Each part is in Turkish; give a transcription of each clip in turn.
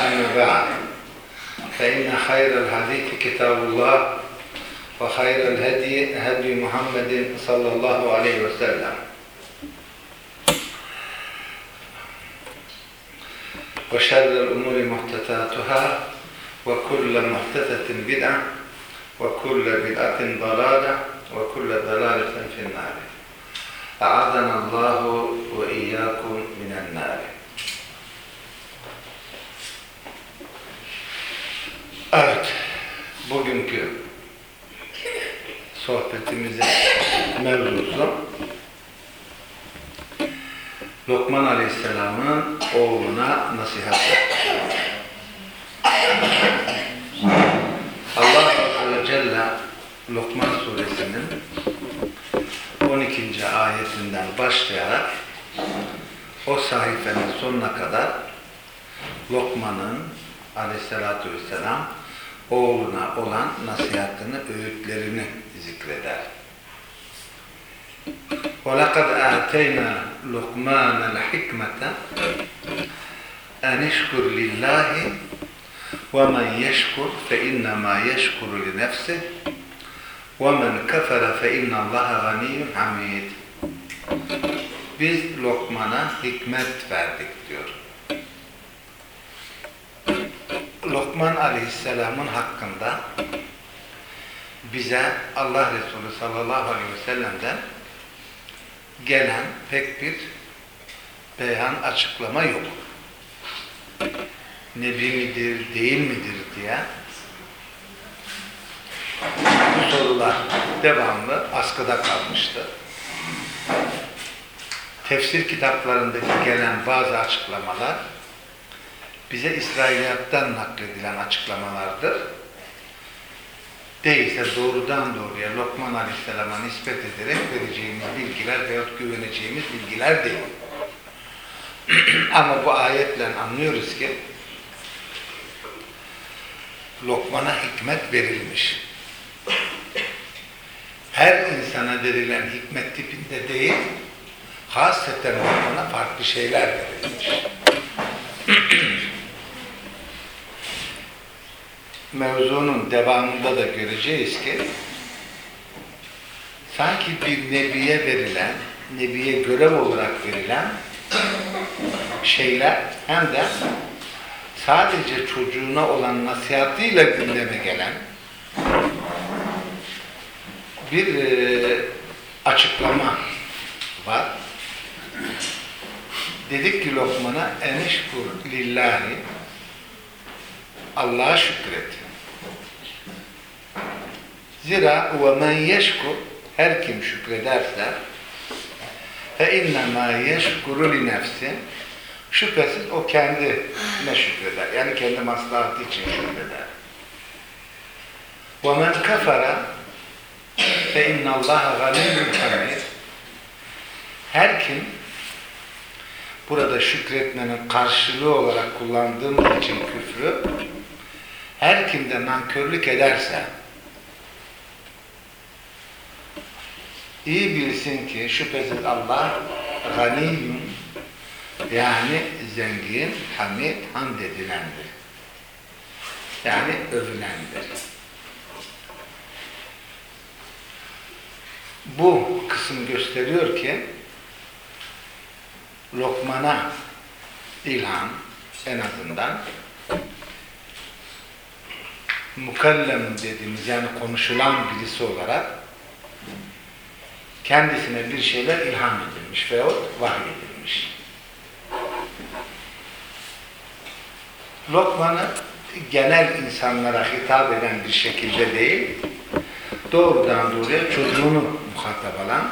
أما بعد فإن خير الحديث كتاب الله وخير الهدي هدي محمد صلى الله عليه وسلم. وشر الأمور محدثاتها وكل محدثة بدعة وكل بدعة ضلالة وكل ضلالة في النار. أعاذنا الله وإياكم من النار. Evet, bugünkü sohbetimizin mevzusu Lokman Aleyhisselam'ın oğluna nasihat. Allah Azze ve Celle Lokman suresinin 12. ayetinden başlayarak o sayfenin sonuna kadar Lokman'ın aleyhissalatü vesselam oğluna olan nasihatini, öğütlerini zikreder. وَلَقَدْ آتَيْنَا لُقْمَانَ الْحِكْمَةَ أَنِ اشْكُرْ لِلّٰهِ وَمَنْ يَشْكُرْ فَإِنَّمَا يَشْكُرُ لِنَفْسِهِ وَمَنْ كَفَرَ فَإِنَّ اللّٰهَ غَنِيٌّ حَمِيدٌ Biz Lokman'a hikmet verdik diyor. Lokman Aleyhisselam'ın hakkında bize Allah Resulü sallallahu aleyhi ve sellem'den gelen pek bir beyan açıklama yok. Nebi midir, değil midir diye bu sorular devamlı askıda kalmıştı. Tefsir kitaplarındaki gelen bazı açıklamalar bize İsrailiyattan nakledilen açıklamalardır. Değilse doğrudan doğruya Lokman Aleyhisselam'a nispet ederek vereceğimiz bilgiler veyahut güveneceğimiz bilgiler değil. Ama bu ayetle anlıyoruz ki Lokman'a hikmet verilmiş. Her insana verilen hikmet tipinde değil, hasreten Lokman'a farklı şeyler verilmiş. mevzunun devamında da göreceğiz ki sanki bir nebiye verilen, nebiye görev olarak verilen şeyler hem de sadece çocuğuna olan nasihatıyla gündeme gelen bir e, açıklama var. Dedik ki Lokman'a enişkur lillahi Allah'a şükret. Zira ve men yeşkur her kim şükrederse fe innemâ yeşkuru li nefsi şüphesiz o kendine şükreder. Yani kendi maslahatı için şükreder. Ve men kefara fe innallâhe ganiyyun hamid her kim burada şükretmenin karşılığı olarak kullandığım için küfrü her kimde nankörlük ederse iyi bilsin ki şüphesiz Allah ganiyyun yani zengin, hamid, hamd edilendir. Yani övülendir. Bu kısım gösteriyor ki Lokman'a ilham en azından mukallem dediğimiz yani konuşulan birisi olarak kendisine bir şeyler ilham edilmiş veyahut vahyedilmiş. Lokman'ı genel insanlara hitap eden bir şekilde değil, doğrudan doğruya çocuğunu muhatap alan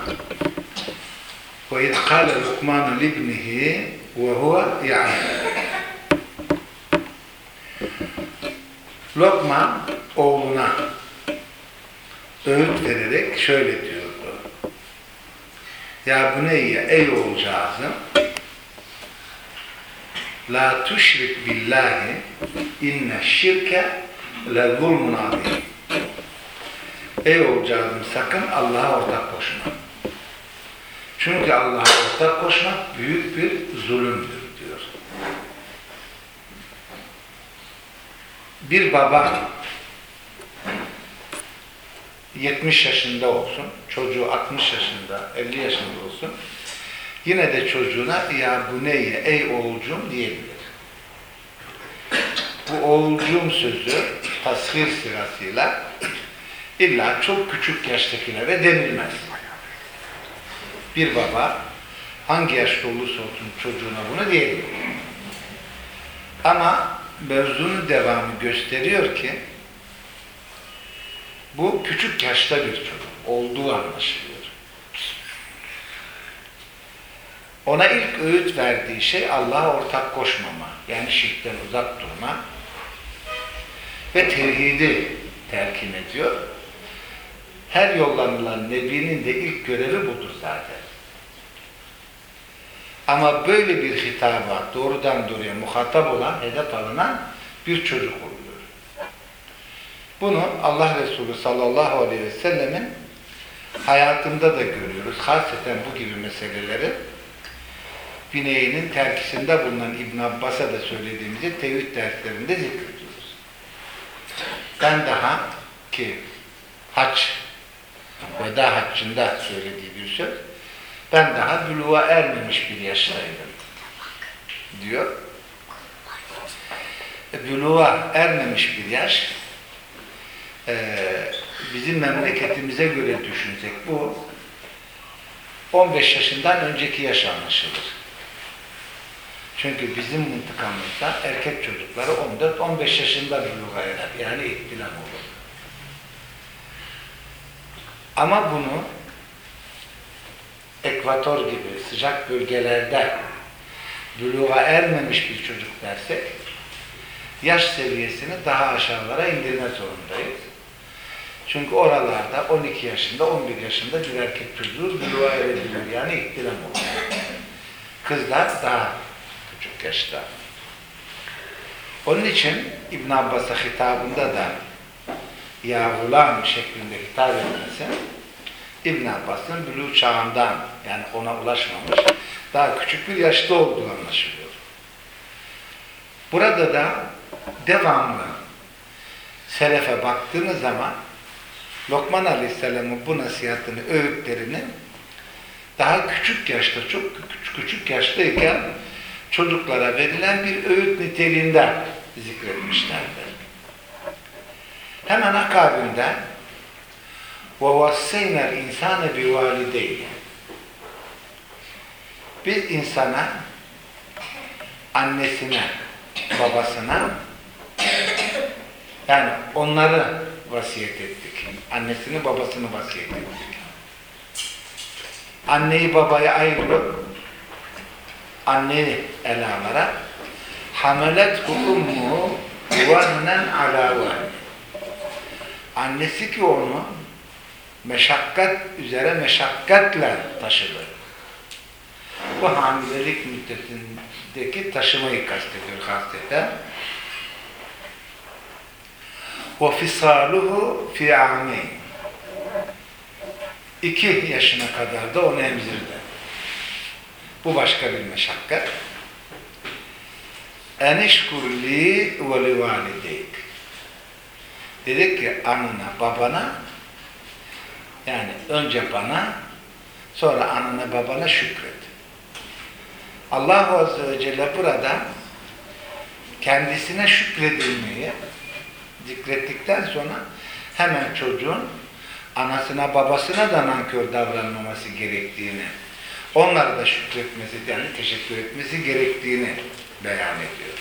وَاِذْ قَالَ لُقْمَانُ لِبْنِهِ وَهُوَ يَعْلَمُ Lokman oğluna öğüt vererek şöyle diyordu. Ya buneyye ey oğulcağızım La tuşrik billahi inne şirke le zulmun azim. Ey oğulcağızım sakın Allah'a ortak koşma. Çünkü Allah'a ortak koşmak büyük bir zulümdür diyor. Bir baba 70 yaşında olsun, çocuğu 60 yaşında, 50 yaşında olsun, yine de çocuğuna ya bu neye, ey oğulcum diyebilir. Bu oğulcum sözü tasvir sırasıyla illa çok küçük yaştakilere denilmez. Bir baba hangi yaşta olursa olsun çocuğuna bunu diyebilir. Ama mevzunun devamı gösteriyor ki bu küçük yaşta bir çocuk olduğu anlaşılıyor. Ona ilk öğüt verdiği şey Allah'a ortak koşmama, yani şirkten uzak durma ve tevhidi telkin ediyor. Her yollanılan Nebi'nin de ilk görevi budur zaten. Ama böyle bir hitaba doğrudan doğruya muhatap olan, hedef alınan bir çocuk oluyor. Bunu Allah Resulü sallallahu aleyhi ve sellemin hayatında da görüyoruz. Hasreten bu gibi meseleleri bineğinin terkisinde bulunan İbn Abbas'a da söylediğimizi tevhid derslerinde zikrediyoruz. Ben daha ki hac veda haccında söylediği bir söz ben daha buluğa ermemiş bir yaştaydım diyor. E, Buluğa ermemiş bir yaş e, bizim memleketimize göre düşünsek bu 15 yaşından önceki yaş anlaşılır. Çünkü bizim mıntıkamızda erkek çocukları 14-15 yaşında buluğa erer. Yani ihtilam olur. Ama bunu ekvator gibi sıcak bölgelerde buluğa ermemiş bir çocuk dersek yaş seviyesini daha aşağılara indirme zorundayız. Çünkü oralarda 12 yaşında, 11 yaşında bir erkek çocuğu buluğa erebilir. Yani ihtilam olur. Kızlar daha küçük yaşta. Onun için İbn Abbas'a hitabında da ya gulam şeklinde hitap etmesi İbn Abbas'ın bülü çağından yani ona ulaşmamış daha küçük bir yaşta olduğu anlaşılıyor. Burada da devamlı selefe baktığınız zaman Lokman Aleyhisselam'ın bu nasihatini, öğütlerini daha küçük yaşta, çok küçük, küçük yaştayken çocuklara verilen bir öğüt niteliğinde zikretmişlerdir. Hemen akabinde وَوَسَّيْنَا الْاِنْسَانَ بِوَالِدَيْهِ Biz insana, annesine, babasına yani onları vasiyet ettik. Annesini, babasını vasiyet ettik. Anneyi babaya ayırıp anneyi ele alarak hamelet ummu vehnen ala vehn annesi ki onu meşakkat üzere meşakkatle taşıdı. Bu hamilelik müddetindeki taşımayı kastediyor hasreten. وَفِصَالُهُ فِي عَامِينَ İki yaşına kadar da onu emzirdi. Bu başka bir meşakkat. اَنِشْكُرْ لِي وَلِوَالِدَيْكِ Dedik ki anına, babana yani önce bana sonra anana, babana şükret. Allah Azze ve Celle burada kendisine şükredilmeyi zikrettikten sonra hemen çocuğun anasına babasına da nankör davranmaması gerektiğini, onlara da şükretmesi yani teşekkür etmesi gerektiğini beyan ediyor.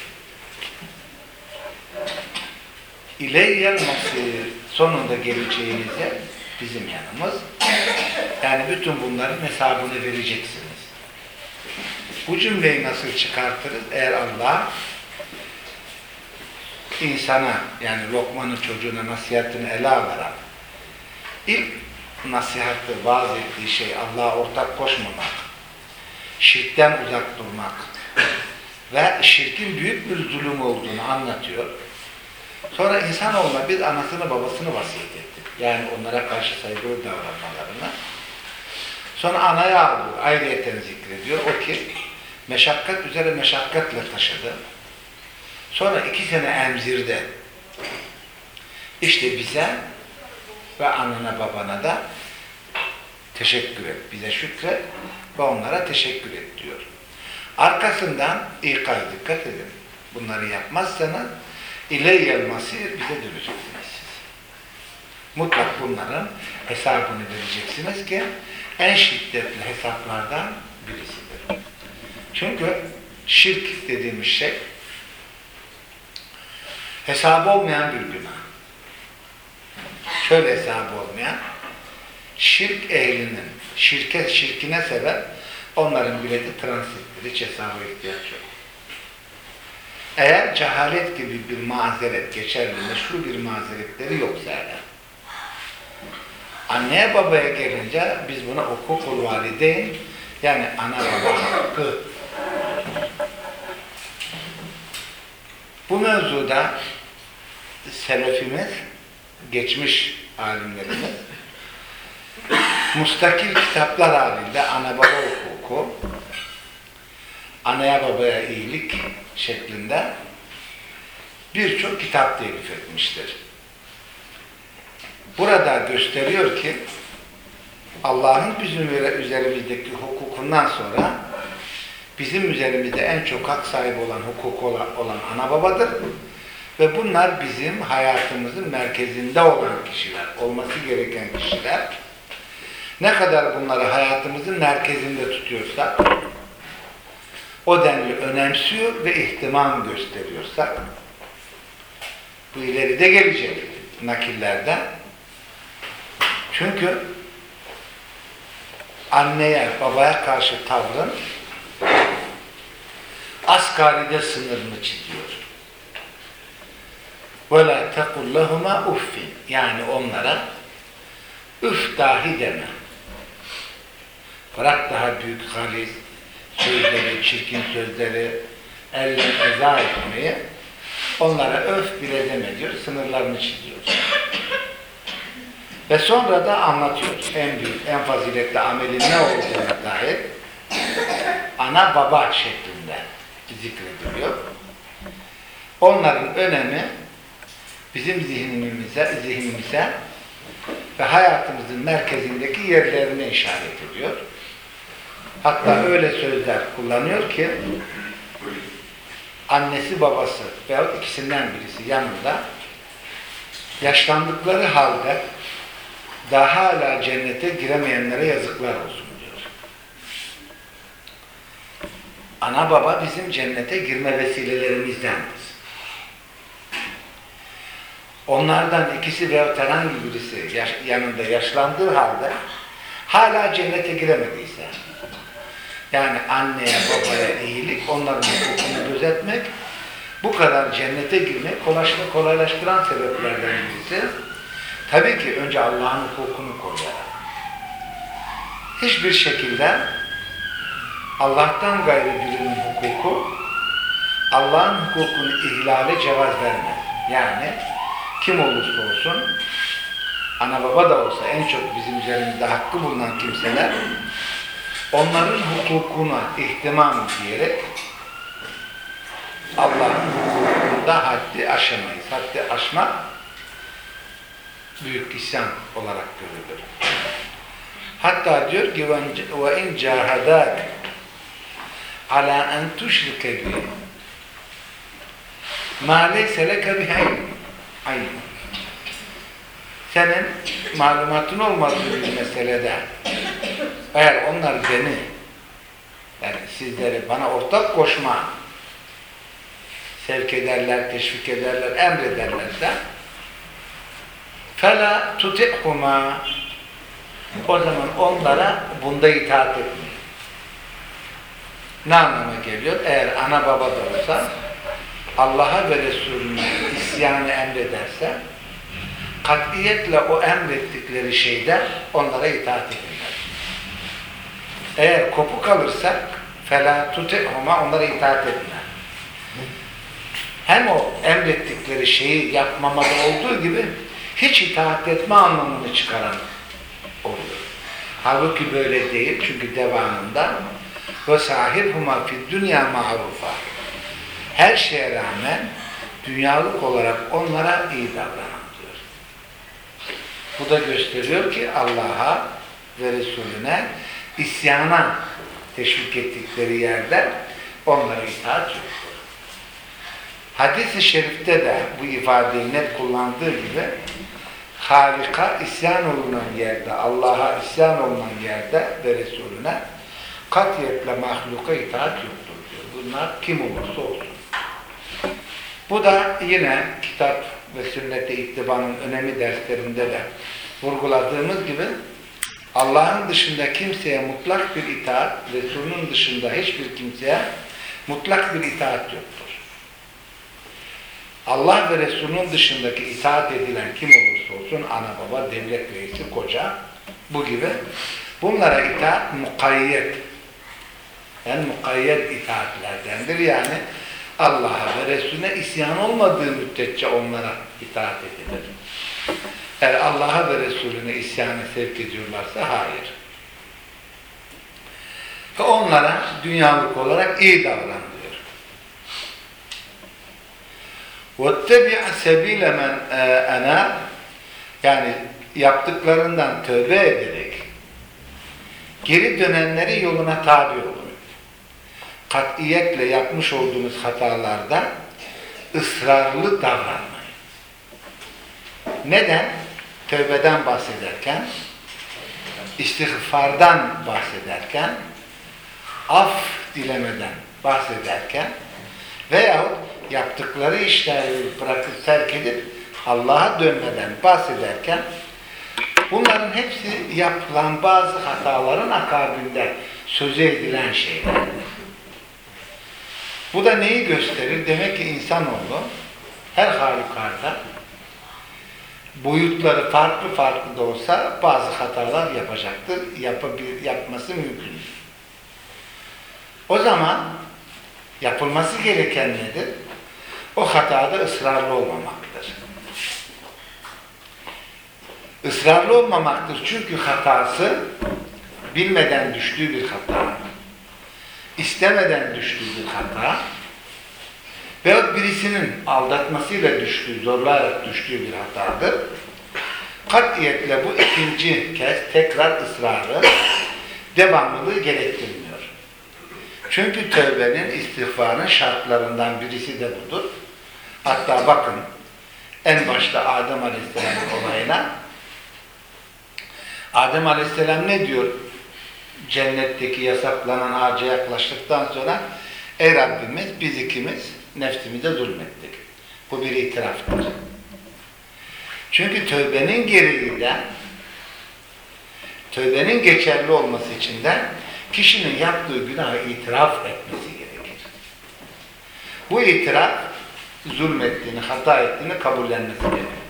İleyyel masir sonunda geleceğiniz yer bizim yanımız. Yani bütün bunların hesabını vereceksiniz. Bu cümleyi nasıl çıkartırız? Eğer Allah insana yani Lokman'ın çocuğuna nasihatini ele alarak ilk nasihatı vaaz ettiği şey Allah'a ortak koşmamak, şirkten uzak durmak ve şirkin büyük bir zulüm olduğunu anlatıyor. Sonra insanoğluna bir anasını babasını vasiyet etti. Yani onlara karşı saygılı davranmalarını. Sonra anaya aldı, ayrıyeten zikrediyor. O ki meşakkat üzere meşakkatle taşıdı. Sonra iki sene emzirdi. İşte bize ve anana babana da teşekkür et. Bize şükret ve onlara teşekkür et diyor. Arkasından ikaz dikkat edin. Bunları yapmazsanız İleyyel masir bize döneceksiniz. Mutlak bunların hesabını vereceksiniz ki en şiddetli hesaplardan birisidir. Çünkü şirk dediğimiz şey hesabı olmayan bir günah. Şöyle hesabı olmayan şirk ehlinin şirke şirkine sebep onların bileti transittir. Hiç hesaba ihtiyaç yok. Eğer cehalet gibi bir mazeret geçerli, meşru bir mazeretleri yoksa eğer. Anneye babaya gelince biz buna hukukul valideyn yani ana baba hakkı. Bu mevzuda selefimiz, geçmiş alimlerimiz mustakil kitaplar halinde ana baba hukuku, anaya babaya iyilik şeklinde birçok kitap telif etmiştir. Burada gösteriyor ki Allah'ın bizim üzerimizdeki hukukundan sonra bizim üzerimizde en çok hak sahibi olan hukuk olan ana babadır. Ve bunlar bizim hayatımızın merkezinde olan kişiler, olması gereken kişiler. Ne kadar bunları hayatımızın merkezinde tutuyorsak, o denli önemsiyor ve ihtimam gösteriyorsak, bu ileride gelecek nakillerde. Çünkü anneye, babaya karşı tavrın asgaride sınırını çiziyor. وَلَا تَقُلْ لَهُمَا uffin Yani onlara üf dahi deme. Bırak daha büyük haliz, sözleri, çirkin sözleri, elle eza etmeyi, onlara öf bile deme diyor, sınırlarını çiziyor. Ve sonra da anlatıyor. En büyük, en faziletli amelin ne olduğuna dair ana baba şeklinde zikrediliyor. Onların önemi bizim zihnimize, zihnimize ve hayatımızın merkezindeki yerlerine işaret ediyor. Hatta öyle sözler kullanıyor ki annesi babası veyahut ikisinden birisi yanında yaşlandıkları halde daha hala cennete giremeyenlere yazıklar olsun diyor. Ana baba bizim cennete girme vesilelerimizdendir. Onlardan ikisi veyahut herhangi birisi yaş, yanında yaşlandığı halde hala cennete giremediyse yani anneye babaya iyilik, onların hukukunu gözetmek bu kadar cennete girmek kolaylaştıran sebeplerden birisi. Tabii ki önce Allah'ın hukukunu koruyarak. Hiçbir şekilde Allah'tan gayrı birinin hukuku Allah'ın hukukunu ihlale cevaz vermez. Yani kim olursa olsun ana baba da olsa en çok bizim üzerimizde hakkı bulunan kimseler onların hukukuna ihtimam diyerek Allah'ın hukukunda haddi aşamayız. Haddi aşmak büyük isyan olarak görülür. Hatta diyor ki ve in cahadak ala en tuşrike bi ma leyse leke ayın. Senin malumatın olmadığı bir meselede eğer onlar beni yani sizleri bana ortak koşma sevk ederler, teşvik ederler, emrederlerse Fela tuti'huma o zaman onlara bunda itaat etmeyin. Ne anlama geliyor? Eğer ana baba da olsa Allah'a ve Resulüne isyanı emrederse katiyetle o emrettikleri şeyde onlara itaat edinler. Eğer kopu kalırsak fela tutihuma onlara itaat etme. Hem o emrettikleri şeyi yapmamada olduğu gibi hiç itaat etme anlamını çıkaran oluyor. Halbuki böyle değil çünkü devamında ve sahibhuma fid dünya ma'rufa. Her şeye rağmen dünyalık olarak onlara iyi davranan diyor. Bu da gösteriyor ki Allah'a ve Resulüne isyana teşvik ettikleri yerde onlara itaat yoktur. Hadis-i şerifte de bu ifadeyi net kullandığı gibi Halika isyan olunan yerde, Allah'a isyan olunan yerde ve Resulüne katiyetle mahluka itaat yoktur diyor. Bunlar kim olursa olsun. Bu da yine kitap ve sünnete ittibanın önemi derslerinde de vurguladığımız gibi Allah'ın dışında kimseye mutlak bir itaat, Resulünün dışında hiçbir kimseye mutlak bir itaat yoktur. Allah ve Resulünün dışındaki itaat edilen kim olursa olsun, ana baba, devlet reisi, koca, bu gibi bunlara itaat mukayyet. Yani mukayyet itaatlerdendir. Yani Allah'a ve Resulüne isyan olmadığı müddetçe onlara itaat edilir. Eğer Allah'a ve Resulüne isyanı sevk ediyorlarsa hayır. Ve onlara dünyalık olarak iyi davran diyor. وَاتَّبِعَ سَب۪يلَ مَنْ اَنَا yani yaptıklarından tövbe ederek geri dönenleri yoluna tabi olun. Katiyetle yapmış olduğunuz hatalarda ısrarlı davranmayın. Neden? Tövbeden bahsederken, istiğfardan bahsederken, af dilemeden bahsederken veyahut yaptıkları işleri bırakıp terk edip Allah'a dönmeden bahsederken bunların hepsi yapılan bazı hataların akabinde sözü edilen şeylerdir. Bu da neyi gösterir? Demek ki insanoğlu her halükarda boyutları farklı farklı da olsa bazı hatalar yapacaktır. Yapabil, yapması mümkün. O zaman yapılması gereken nedir? O hatada ısrarlı olmamaktır. Israrlı olmamaktır çünkü hatası bilmeden düştüğü bir hata, istemeden düştüğü bir hata veyahut birisinin aldatmasıyla düştüğü, zorlayarak düştüğü bir hatadır. Katiyetle bu ikinci kez tekrar ısrarı, devamlılığı gerektirmiyor. Çünkü tövbenin, istiğfarın şartlarından birisi de budur. Hatta bakın en başta Adem Aleyhisselam'ın olayına Adem Aleyhisselam ne diyor? Cennetteki yasaklanan ağaca yaklaştıktan sonra Ey Rabbimiz biz ikimiz nefsimize zulmettik. Bu bir itiraftır. Çünkü tövbenin gereği de tövbenin geçerli olması için de kişinin yaptığı günahı itiraf etmesi gerekir. Bu itiraf zulmettiğini, hata ettiğini kabullenmesi gerekir.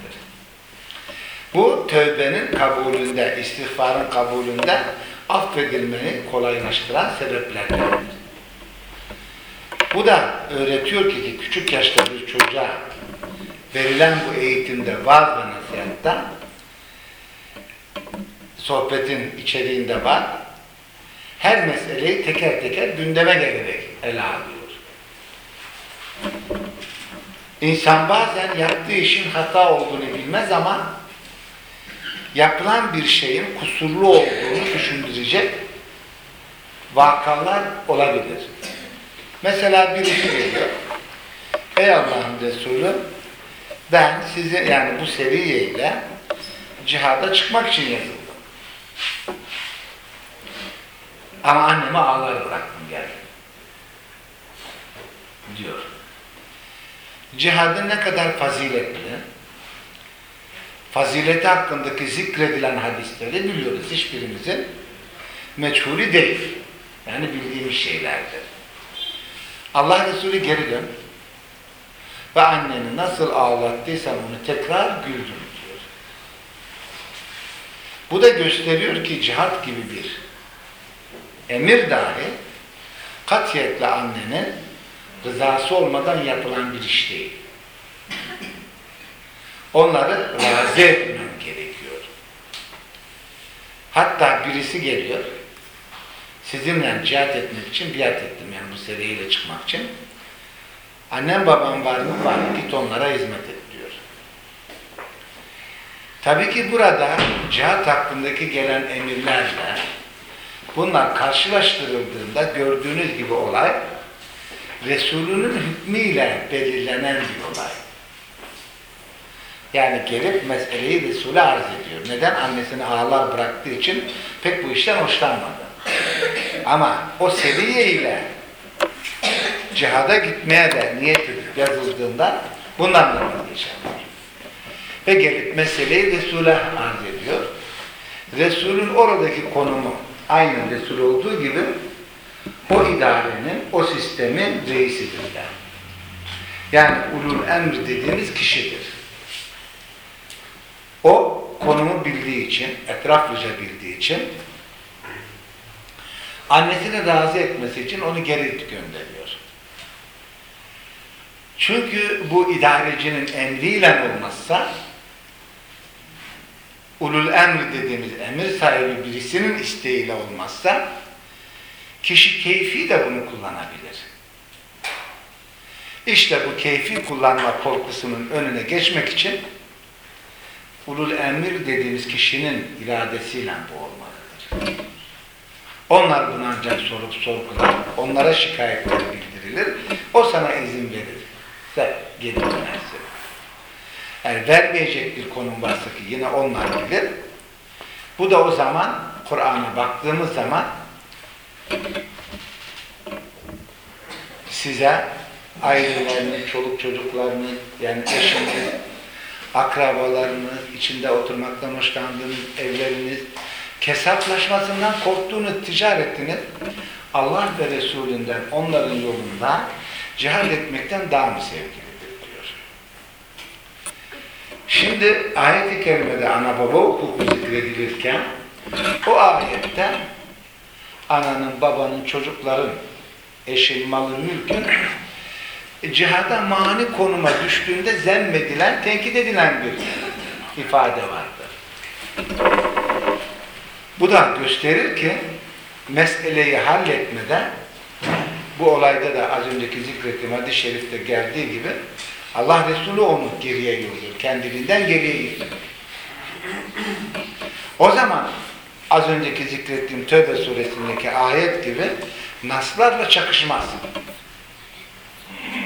Bu tövbenin kabulünde, istiğfarın kabulünde affedilmeyi kolaylaştıran sebeplerdir. Bu da öğretiyor ki küçük yaşta bir çocuğa verilen bu eğitimde var ve nasihatta sohbetin içeriğinde var. Her meseleyi teker teker gündeme gelerek ele alıyor. İnsan bazen yaptığı işin hata olduğunu bilmez ama yapılan bir şeyin kusurlu olduğunu düşündürecek vakalar olabilir. Mesela birisi geliyor. Ey Allah'ın Resulü ben size yani bu seriye ile cihada çıkmak için yazıldım. Ama annemi ağlar bıraktım geldim. Diyor. Cihadın ne kadar faziletli, fazileti hakkındaki zikredilen hadisleri biliyoruz. Hiçbirimizin meçhulü değil. Yani bildiğimiz şeylerdir. Allah Resulü geri dön. Ve anneni nasıl ağlattıysan onu tekrar güldür diyor. Bu da gösteriyor ki cihat gibi bir emir dahi katiyetle annenin rızası olmadan yapılan bir iş değil. Onları razı etmem gerekiyor. Hatta birisi geliyor, sizinle cihat etmek için biat ettim yani bu seriyle çıkmak için. Annem babam var mı? Var. Git onlara hizmet et diyor. Tabii ki burada cihat hakkındaki gelen emirlerle bunlar karşılaştırıldığında gördüğünüz gibi olay Resulünün hükmüyle belirlenen bir olay. Yani gelip meseleyi Resul'e arz ediyor. Neden? Annesini ağlar bıraktığı için pek bu işten hoşlanmadı. Ama o seviyeyle cihada gitmeye de niyet edip yazıldığında bundan da vazgeçerler. Ve gelip meseleyi Resul'e arz ediyor. Resul'ün oradaki konumu aynı Resul olduğu gibi o idarenin, o sistemin reisidirler. Yani ulul emr dediğimiz kişidir. O konumu bildiği için, etraflıca bildiği için annesini razı etmesi için onu geri gönderiyor. Çünkü bu idarecinin emriyle olmazsa ulul emr dediğimiz emir sahibi birisinin isteğiyle olmazsa kişi keyfi de bunu kullanabilir. İşte bu keyfi kullanma korkusunun önüne geçmek için ulul emir dediğimiz kişinin iradesiyle bu olmalıdır. Onlar bunu ancak sorup sorgular, onlara şikayetleri bildirilir, o sana izin verir. Sen geri dönersin. Eğer vermeyecek bir konum varsa ki yine onlar bilir. Bu da o zaman Kur'an'a baktığımız zaman size ailelerini, çoluk çocuklarını, yani eşiniz, akrabalarınız, içinde oturmaktan hoşlandığınız evleriniz, kesaplaşmasından korktuğunuz ticaretiniz Allah ve Resulünden, onların yolunda cihad etmekten daha mı sevgilidir diyor. Şimdi ayet-i kerimede ana baba hukuku zikredilirken o ayette ananın, babanın, çocukların, eşin, malın, mülkün cihada mani konuma düştüğünde zemmedilen, tenkit edilen bir ifade vardır. Bu da gösterir ki meseleyi halletmeden bu olayda da az önceki zikrettiğim hadis-i şerifte geldiği gibi Allah Resulü onu geriye yolluyor. Kendiliğinden geriye gidiyor. O zaman az önceki zikrettiğim Tövbe suresindeki ayet gibi naslarla çakışmaz.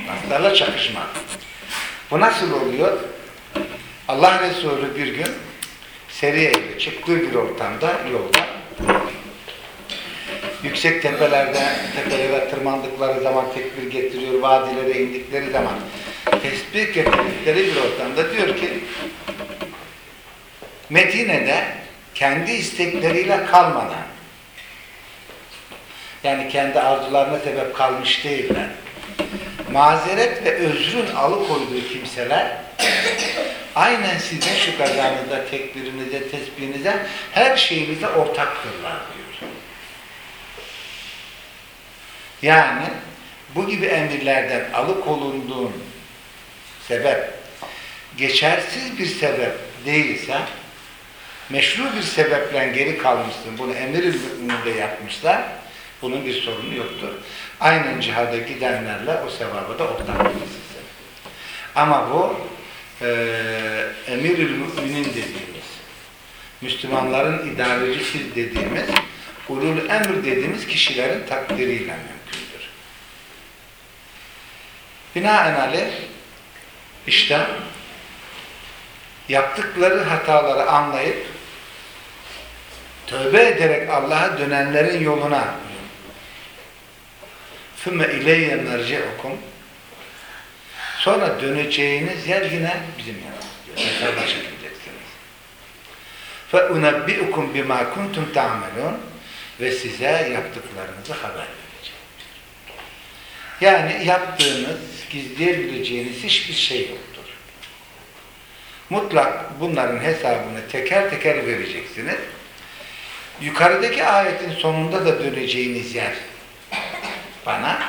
Naslarla çakışmaz. Bu nasıl oluyor? Allah Resulü bir gün Seriye çıktığı bir ortamda, yolda yüksek tepelerde, tepelere tırmandıkları zaman tekbir getiriyor, vadilere indikleri zaman tesbih getirdikleri bir ortamda diyor ki Medine'de kendi istekleriyle kalmadan yani kendi arzularına sebep kalmış değiller. Mazeret ve özrün alıkoyduğu kimseler aynen sizin şu kazanınıza, tekbirinize, tesbihinize, her şeyinize ortaktırlar diyor. Yani bu gibi emirlerden alıkolunduğun sebep geçersiz bir sebep değilse meşru bir sebeple geri kalmışsın. Bunu emir-i yapmışlar. Bunun bir sorunu yoktur. Aynen cihada gidenlerle o sevaba da ortak olursun. Ama bu e, emir-i müminin dediğimiz Müslümanların idarecisi dediğimiz ulul emr dediğimiz kişilerin takdiriyle mümkündür. Binaenaleyh işte yaptıkları hataları anlayıp tövbe ederek Allah'a dönenlerin yoluna Sümme ileyye merci'ukum Sonra döneceğiniz yer yine bizim yanımız. Tekrar başa gideceksiniz. Fe unebbi'ukum bima kuntum ta'melun ve size yaptıklarınızı haber vereceğim. Yani yaptığınız, gizleyebileceğiniz hiçbir şey yoktur. Mutlak bunların hesabını teker teker vereceksiniz. Yukarıdaki ayetin sonunda da döneceğiniz yer bana.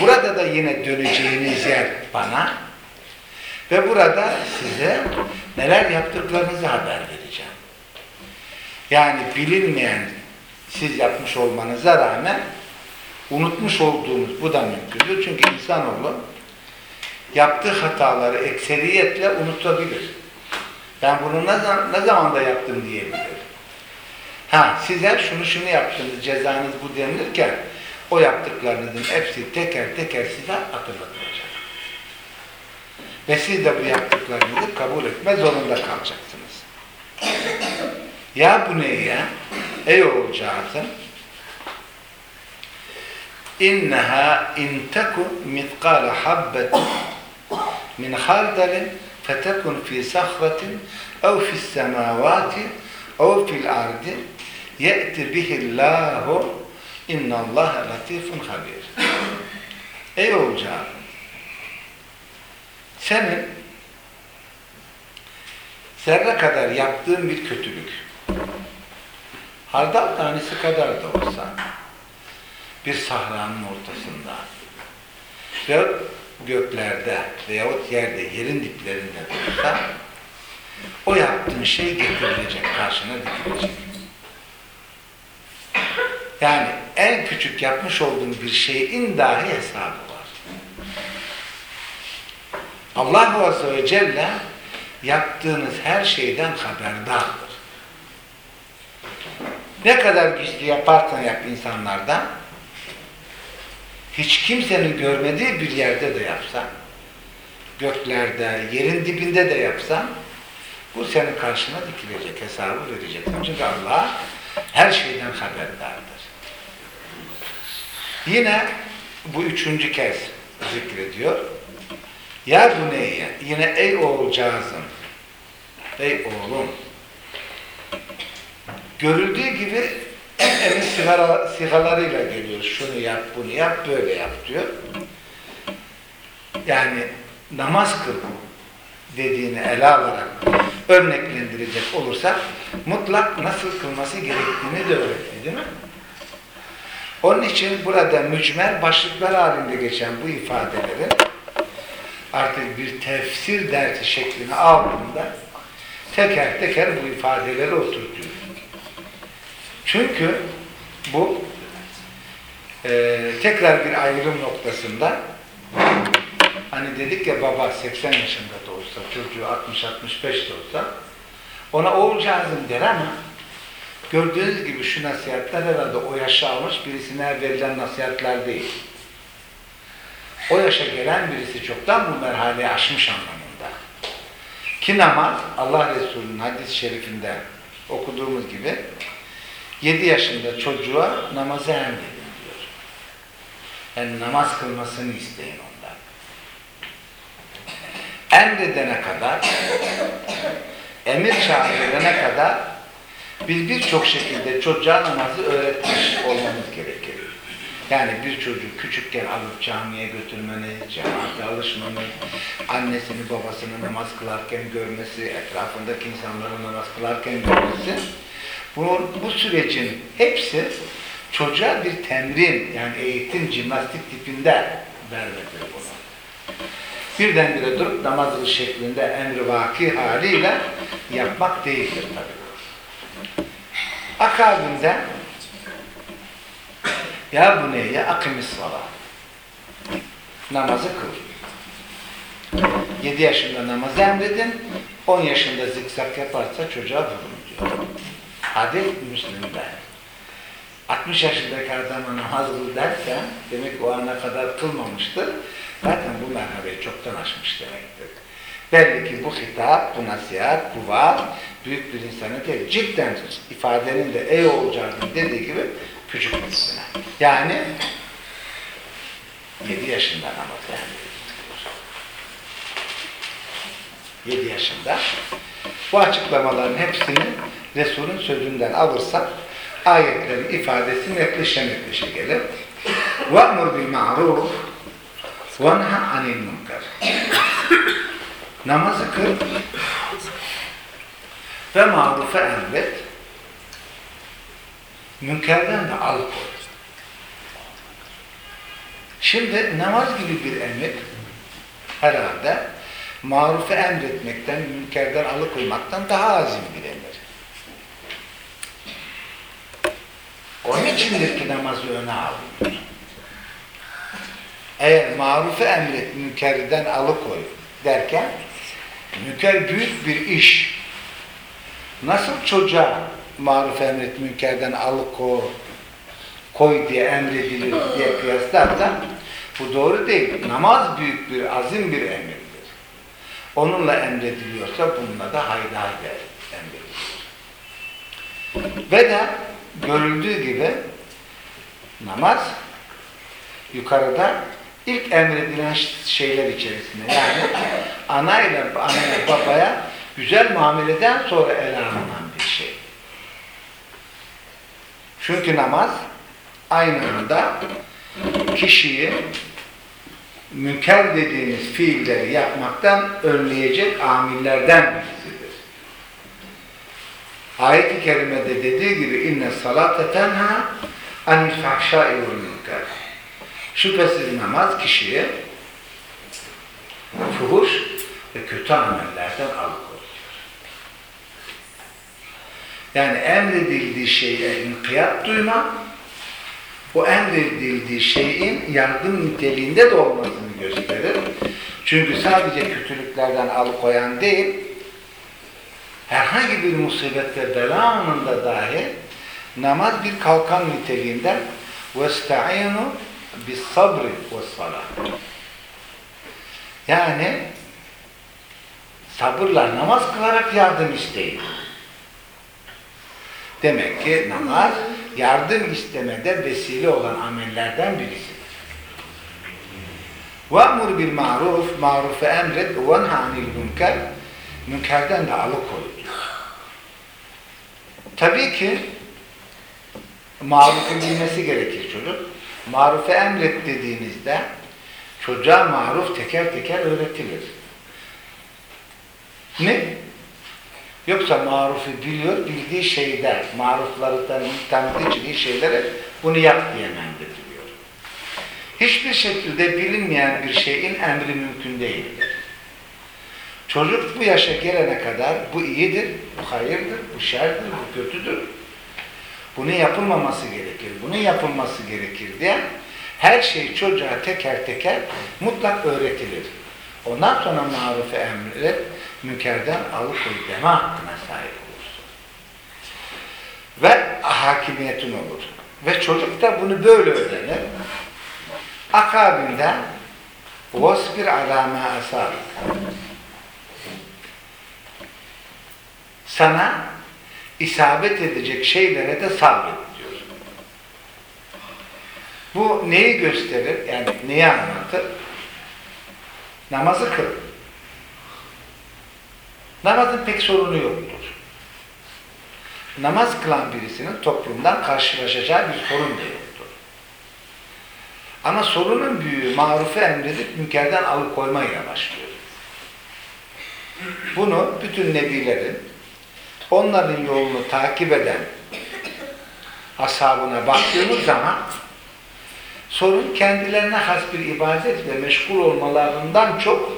Burada da yine döneceğiniz yer bana. Ve burada size neler yaptıklarınızı haber vereceğim. Yani bilinmeyen siz yapmış olmanıza rağmen unutmuş olduğunuz bu da mümkündür. Çünkü insanoğlu yaptığı hataları ekseriyetle unutabilir. Ben bunu ne zaman, ne zaman da yaptım diyebilir. Ha size şunu şunu yaptınız cezanız bu denilirken o yaptıklarınızın hepsi teker teker size hatırlatılacak. Ve siz de bu yaptıklarınızı kabul etme zorunda kalacaksınız. Ya bu neye? Ey oğulcağızım İnneha in teku mitkale habbetin min hardalin fetekun fi sahratin ev fi semavati ev fil ardi ye'ti bihillahu innallâhe latifun habir. Ey oğulcağım senin zerre kadar yaptığın bir kötülük hardal tanesi kadar da olsa bir sahranın ortasında ve göklerde veyahut yerde, yerin diplerinde olsa o yaptığın şey getirilecek, karşına dikilecek. Yani en küçük yapmış olduğun bir şeyin dahi hesabı var. Allah Azze ve Celle yaptığınız her şeyden haberdardır. Ne kadar gizli yaparsan yap insanlardan, hiç kimsenin görmediği bir yerde de yapsan, göklerde, yerin dibinde de yapsan, bu senin karşına dikilecek, hesabı verecek. Çünkü Allah her şeyden haberdardır. Yine bu üçüncü kez zikrediyor. Ya bu neye? Yine ey oğulcağızım, ey oğlum, görüldüğü gibi en emin sigara, sigalarıyla geliyor. Şunu yap, bunu yap, böyle yap diyor. Yani namaz kıl dediğini ele alarak örneklendirecek olursak mutlak nasıl kılması gerektiğini de öğretti değil mi? Onun için burada mücmer başlıklar halinde geçen bu ifadeleri artık bir tefsir dersi şeklini aldığında teker teker bu ifadeleri oturtuyor. Çünkü bu e, tekrar bir ayrım noktasında hani dedik ya baba 80 yaşında da olsa çocuğu 60-65 de olsa ona oğulcağızım der ama gördüğünüz gibi şu nasihatler herhalde o yaşa almış birisine verilen nasihatler değil. O yaşa gelen birisi çoktan bu merhaleyi aşmış anlamında. Ki namaz Allah Resulü'nün hadis-i şerifinde okuduğumuz gibi 7 yaşında çocuğa namazı emredin diyor. Yani namaz kılmasını isteyin ondan. Emredene kadar, emir çağırılana kadar biz birçok şekilde çocuğa namazı öğretmiş olmamız gerekir. Yani bir çocuğu küçükken alıp camiye götürmeniz, cemaate alışmanız, annesini babasını namaz kılarken görmesi, etrafındaki insanları namaz kılarken görmesi, bu, bu sürecin hepsi çocuğa bir temrin, yani eğitim, jimnastik tipinde vermektir bunu. Birdenbire durup namaz şeklinde emri vaki haliyle yapmak değildir tabii. Akabinde ya bu neye? Akimis sala. Namazı kıl. 7 yaşında namazı emredin, 10 yaşında zikzak yaparsa çocuğa vurun diyor. Hadis Müslim'de. 60 yaşındaki adama namaz kıl dersen, demek o ana kadar kılmamıştır. Zaten bu merhabeyi çoktan aşmış demektir. Belli ki bu hitap, bu nasihat, bu vaat büyük bir insanı değil. Cidden ifadenin de ey olacaktım dediği gibi küçük birisine. Yani 7 yaşında namaz yani. 7 yaşında. Bu açıklamaların hepsini Resul'ün sözünden alırsak ayetlerin ifadesi netleşe netleşe gelir. وَأْمُرْ بِالْمَعْرُوفِ وَنْهَا عَنِ الْمُنْكَرِ Namazı kıl ve marufe emret. Münkerden de al. Şimdi namaz gibi bir emir herhalde marufe emretmekten, münkerden alıkoymaktan daha azim bir emir. Onun içindir ki namazı öne alınır. Eğer marufe emret, münkerden alıkoy derken münker büyük bir iş. Nasıl çocuğa maruf emret, münkerden alıkoy koy diye emredilir diye kıyaslarsa bu doğru değil. Namaz büyük bir, azim bir emirdir. Onunla emrediliyorsa bununla da haydi haydi emredilir. Ve de görüldüğü gibi namaz yukarıda ilk emredilen şeyler içerisinde yani ana ile anaya babaya güzel muameleden sonra ele alınan bir şey. Çünkü namaz aynı anda kişiyi münker dediğimiz fiilleri yapmaktan önleyecek amillerden birisidir. Ayet-i kerimede dediği gibi inne salate tenha anil fahşai vel münker. Şüphesiz namaz kişiyi fuhuş ve kötü amellerden alıkoyuyor. Yani emredildiği şeye inkiyat duyma, o emredildiği şeyin yardım niteliğinde de olmasını gösterir. Çünkü sadece kötülüklerden alıkoyan değil, herhangi bir musibette bela anında dahi namaz bir kalkan niteliğinde وَاسْتَعِينُ بِالصَّبْرِ وَالصَّلَاةِ Yani sabırla namaz kılarak yardım isteyin. Demek ki namaz yardım istemede vesile olan amellerden birisidir. وَأْمُرْ بِالْمَعْرُوفِ Marufu emret وَنْهَا عَنِ الْمُنْكَرِ Münkerden de alıkoy. Tabii ki marufu bilmesi gerekir çocuk. Marufu emret dediğinizde çocuğa maruf teker teker öğretilir. Ne? Yoksa marufu biliyor, bildiği şeyler, marufları tanıdığı şeylere bunu yap diye emrediliyor. Hiçbir şekilde bilinmeyen bir şeyin emri mümkün değildir. Çocuk bu yaşa gelene kadar bu iyidir, bu hayırdır, bu şerdir, bu kötüdür. Bunun yapılmaması gerekir, bunun yapılması gerekir diye her şey çocuğa teker teker mutlak öğretilir. Ondan sonra marufu emret, mükerden alıkoy deme hakkına sahip olursun. Ve hakimiyetin olur. Ve çocuk da bunu böyle öğrenir. Akabinde vasbir alame asar. Sana isabet edecek şeylere de sabret diyor. Bu neyi gösterir? Yani neyi anlatır? Namazı kıl. Namazın pek sorunu yoktur. Namaz kılan birisinin toplumdan karşılaşacağı bir sorun da yoktur. Ama sorunun büyüğü marufu emredip münkerden alıkoymayla başlıyor. Bunu bütün nebilerin onların yolunu takip eden ashabına baktığımız zaman sorun kendilerine has bir ibadetle meşgul olmalarından çok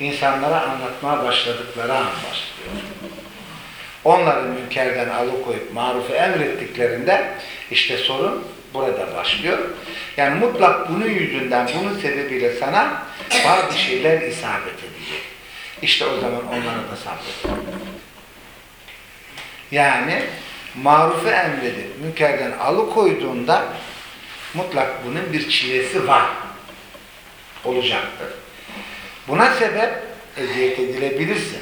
insanlara anlatmaya başladıkları an başlıyor. Onları münkerden alıkoyup marufu emrettiklerinde işte sorun burada başlıyor. Yani mutlak bunun yüzünden, bunun sebebiyle sana bazı şeyler isabet edecek. İşte o zaman onlara da sabret. Yani marufu emredip münkerden alıkoyduğunda mutlak bunun bir çilesi var. Olacaktır. Buna sebep eziyet edilebilirsin.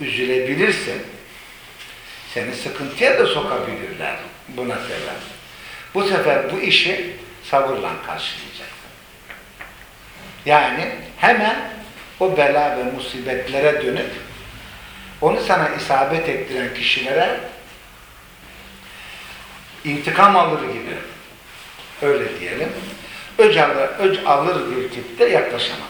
Üzülebilirsin. Seni sıkıntıya da sokabilirler buna sebep. Bu sefer bu işi sabırla karşılayacaksın. Yani hemen o bela ve musibetlere dönüp onu sana isabet ettiren kişilere intikam alır gibi öyle diyelim. öc alır, öc alır bir tipte yaklaşamaz.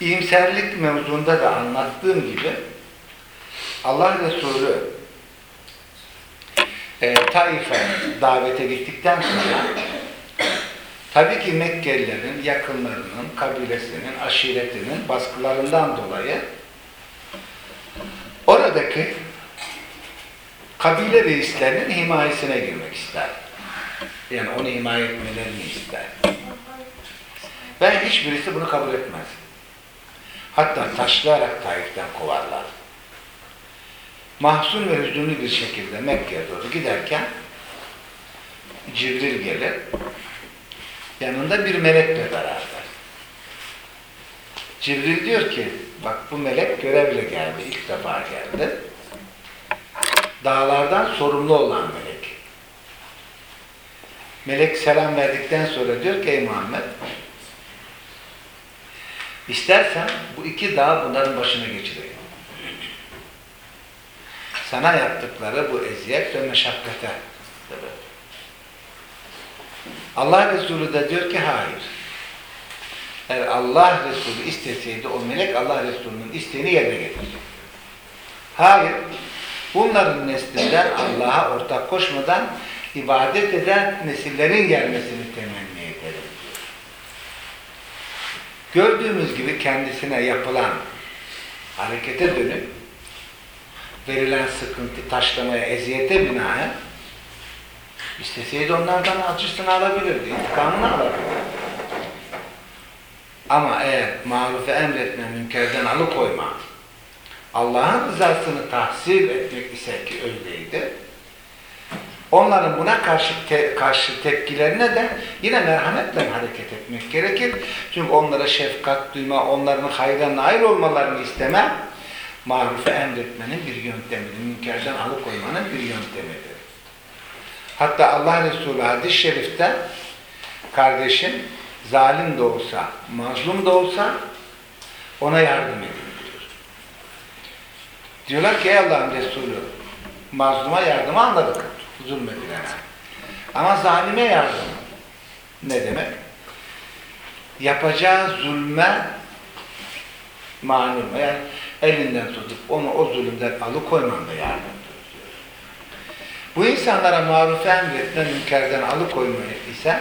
İyimserlik mevzunda da anlattığım gibi Allah Resulü e, Taif'e davete gittikten sonra tabii ki Mekkelilerin yakınlarının, kabilesinin, aşiretinin baskılarından dolayı oradaki kabile reislerinin himayesine girmek ister. Yani onu himaye etmelerini ister. Ve hiçbirisi bunu kabul etmez. Hatta taşlayarak Taif'ten kovarlar. Mahzun ve hüzünlü bir şekilde Mekke'ye doğru giderken Cibril gelir. Yanında bir melekle beraber. Cibril diyor ki, bak bu melek görevle geldi, ilk defa geldi. Dağlardan sorumlu olan melek. Melek selam verdikten sonra diyor ki, ey Muhammed, istersen bu iki dağ bunların başına geçireyim. Sana yaptıkları bu eziyet ve meşakkate. Allah Resulü de diyor ki hayır. Eğer Allah Resulü isteseydi o melek Allah Resulü'nün isteğini yerine getirecek. Hayır. Bunların neslinden Allah'a ortak koşmadan ibadet eden nesillerin gelmesini temenni ederim. Gördüğümüz gibi kendisine yapılan harekete dönüp verilen sıkıntı, taşlamaya, eziyete binaen isteseydi onlardan acısını alabilirdi, intikamını alabilirdi. Ama eğer marufu emretme, münkerden alıkoyma, Allah'ın rızasını tahsil etmek ise ki öyleydi, onların buna karşı, te, karşı tepkilerine de yine merhametle hareket etmek gerekir. Çünkü onlara şefkat duyma, onların hayra nail olmalarını isteme, marufu emretmenin bir yöntemidir. Münkerden alıkoymanın bir yöntemidir. Hatta Allah Resulü hadis-i şerifte kardeşim zalim de olsa, mazlum da olsa ona yardım edin diyor. Diyorlar ki ey Allah'ın Resulü mazluma yardımı anladık. Zulmedilene. Ama zalime yardım. Ne demek? Yapacağı zulme mani. Yani elinden tutup onu o zulümden alıkoyman da diyor. Bu insanlara maruf emretme, münkerden alıkoyma ise